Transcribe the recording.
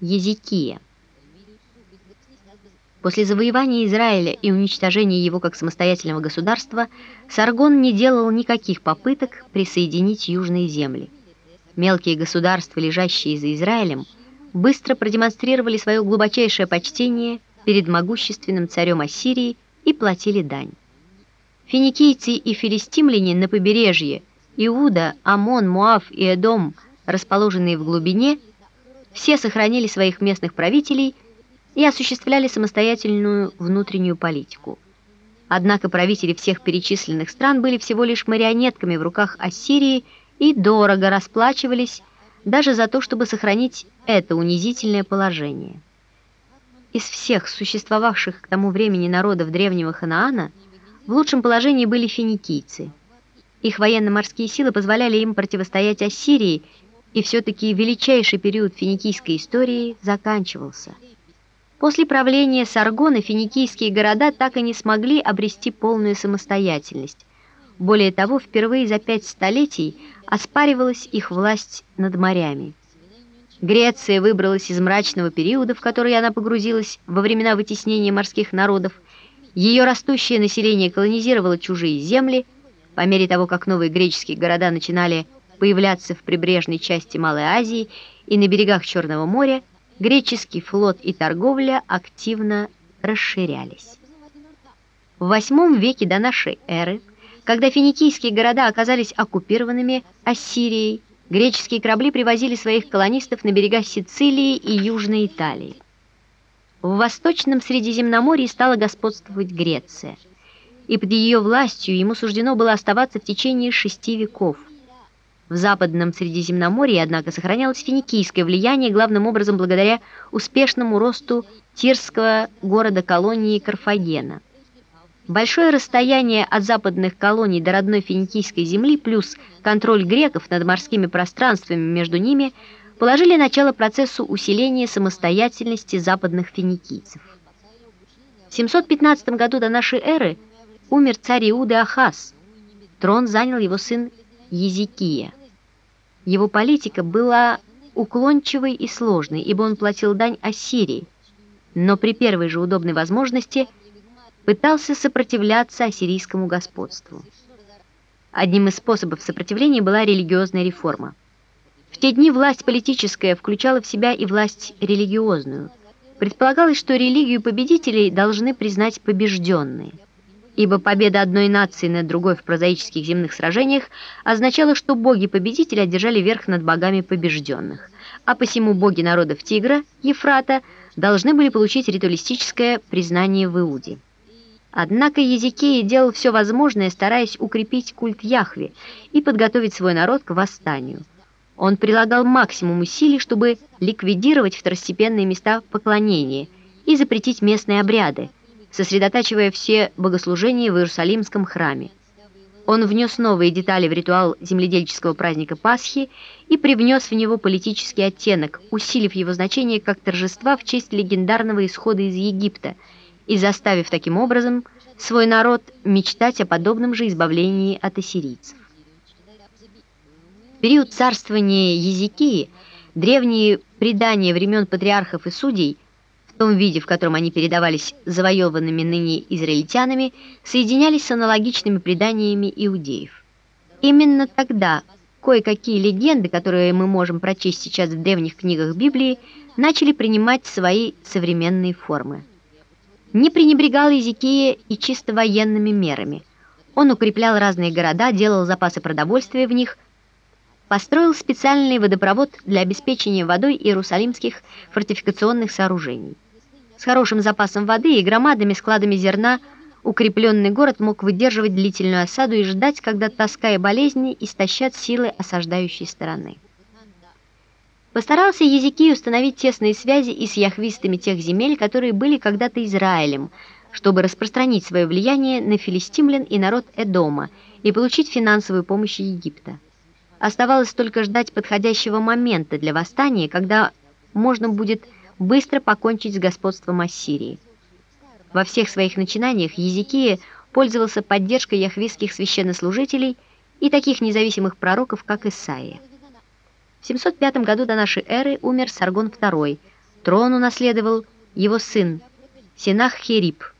Езекия. После завоевания Израиля и уничтожения его как самостоятельного государства Саргон не делал никаких попыток присоединить южные земли. Мелкие государства, лежащие за Израилем, быстро продемонстрировали свое глубочайшее почтение перед могущественным царем Ассирии и платили дань. Финикийцы и филистимляне на побережье, Иуда, Амон, Муав и Эдом, расположенные в глубине, все сохранили своих местных правителей и осуществляли самостоятельную внутреннюю политику. Однако правители всех перечисленных стран были всего лишь марионетками в руках Ассирии и дорого расплачивались даже за то, чтобы сохранить это унизительное положение. Из всех существовавших к тому времени народов древнего Ханаана в лучшем положении были финикийцы. Их военно-морские силы позволяли им противостоять Ассирии, и все-таки величайший период финикийской истории заканчивался. После правления Саргона финикийские города так и не смогли обрести полную самостоятельность. Более того, впервые за пять столетий оспаривалась их власть над морями. Греция выбралась из мрачного периода, в который она погрузилась во времена вытеснения морских народов. Ее растущее население колонизировало чужие земли. По мере того, как новые греческие города начинали появляться в прибрежной части Малой Азии и на берегах Черного моря, греческий флот и торговля активно расширялись. В VIII веке до нашей эры, когда финикийские города оказались оккупированными Ассирией, греческие корабли привозили своих колонистов на берега Сицилии и Южной Италии. В Восточном Средиземноморье стала господствовать Греция, и под ее властью ему суждено было оставаться в течение шести веков. В Западном Средиземноморье, однако, сохранялось финикийское влияние, главным образом благодаря успешному росту тирского города-колонии Карфагена. Большое расстояние от западных колоний до родной финикийской земли плюс контроль греков над морскими пространствами между ними положили начало процессу усиления самостоятельности западных финикийцев. В 715 году до нашей эры умер царь Иуды Ахаз. Трон занял его сын Езекия. Его политика была уклончивой и сложной, ибо он платил дань Ассирии, но при первой же удобной возможности – пытался сопротивляться ассирийскому господству. Одним из способов сопротивления была религиозная реформа. В те дни власть политическая включала в себя и власть религиозную. Предполагалось, что религию победителей должны признать побежденные, ибо победа одной нации над другой в прозаических земных сражениях означала, что боги-победители одержали верх над богами побежденных, а посему боги народов Тигра, Ефрата, должны были получить ритуалистическое признание в Иуде. Однако Езекия делал все возможное, стараясь укрепить культ Яхве и подготовить свой народ к восстанию. Он прилагал максимум усилий, чтобы ликвидировать второстепенные места поклонения и запретить местные обряды, сосредотачивая все богослужения в Иерусалимском храме. Он внес новые детали в ритуал земледельческого праздника Пасхи и привнес в него политический оттенок, усилив его значение как торжества в честь легендарного исхода из Египта – и заставив таким образом свой народ мечтать о подобном же избавлении от ассирийцев. В период царствования Езекии древние предания времен патриархов и судей том виде, в котором они передавались завоеванными ныне израильтянами, соединялись с аналогичными преданиями иудеев. Именно тогда кое-какие легенды, которые мы можем прочесть сейчас в древних книгах Библии, начали принимать свои современные формы. Не пренебрегал Езекия и чисто военными мерами. Он укреплял разные города, делал запасы продовольствия в них, построил специальный водопровод для обеспечения водой иерусалимских фортификационных сооружений. С хорошим запасом воды и громадными складами зерна укрепленный город мог выдерживать длительную осаду и ждать, когда тоска и болезни истощат силы осаждающей стороны. Постарался Езекий установить тесные связи и с яхвистами тех земель, которые были когда-то Израилем, чтобы распространить свое влияние на филистимлян и народ Эдома и получить финансовую помощь Египта. Оставалось только ждать подходящего момента для восстания, когда можно будет быстро покончить с господством Ассирии. Во всех своих начинаниях Езекия пользовался поддержкой яхвистских священнослужителей и таких независимых пророков, как Исаия. В 705 году до нашей эры умер Саргон II, Трон унаследовал его сын Сенаххериб –